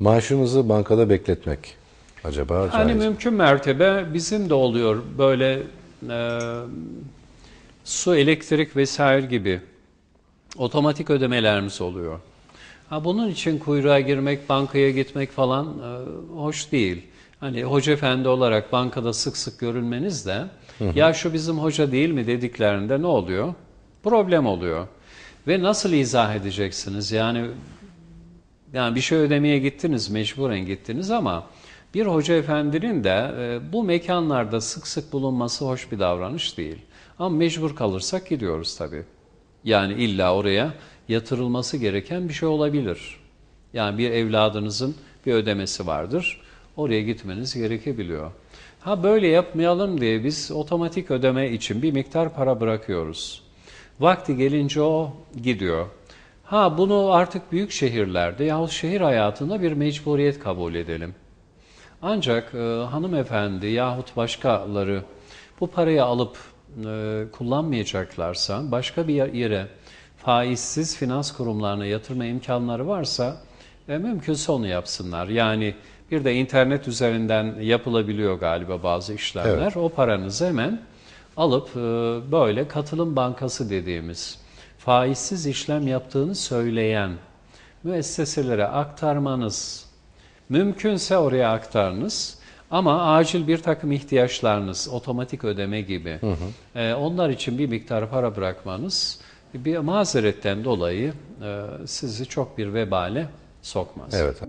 Maaşımızı bankada bekletmek acaba Hani caiz mi? mümkün mertebe bizim de oluyor böyle e, su, elektrik vesaire gibi otomatik ödemelerimiz oluyor. Ha, bunun için kuyruğa girmek, bankaya gitmek falan e, hoş değil. Hani hoca efendi olarak bankada sık sık görünmeniz de ya şu bizim hoca değil mi dediklerinde ne oluyor? Problem oluyor. Ve nasıl izah edeceksiniz? Yani yani bir şey ödemeye gittiniz, mecburen gittiniz ama bir hoca efendinin de e, bu mekanlarda sık sık bulunması hoş bir davranış değil. Ama mecbur kalırsak gidiyoruz tabii. Yani illa oraya yatırılması gereken bir şey olabilir. Yani bir evladınızın bir ödemesi vardır. Oraya gitmeniz gerekebiliyor. Ha böyle yapmayalım diye biz otomatik ödeme için bir miktar para bırakıyoruz. Vakti gelince o gidiyor. Ha bunu artık büyük şehirlerde yahut şehir hayatında bir mecburiyet kabul edelim. Ancak e, hanımefendi yahut başkaları bu parayı alıp e, kullanmayacaklarsa başka bir yere faizsiz finans kurumlarına yatırma imkanları varsa e, mümkünse onu yapsınlar. Yani bir de internet üzerinden yapılabiliyor galiba bazı işlemler. Evet. O paranızı hemen alıp e, böyle katılım bankası dediğimiz faizsiz işlem yaptığını söyleyen müesseselere aktarmanız Mümkünse oraya aktarınız. Ama acil bir takım ihtiyaçlarınız, otomatik ödeme gibi, e, onlar için bir miktar para bırakmanız bir mazeretten dolayı e, sizi çok bir vebale sokmaz. Evet.